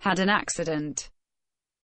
had an accident.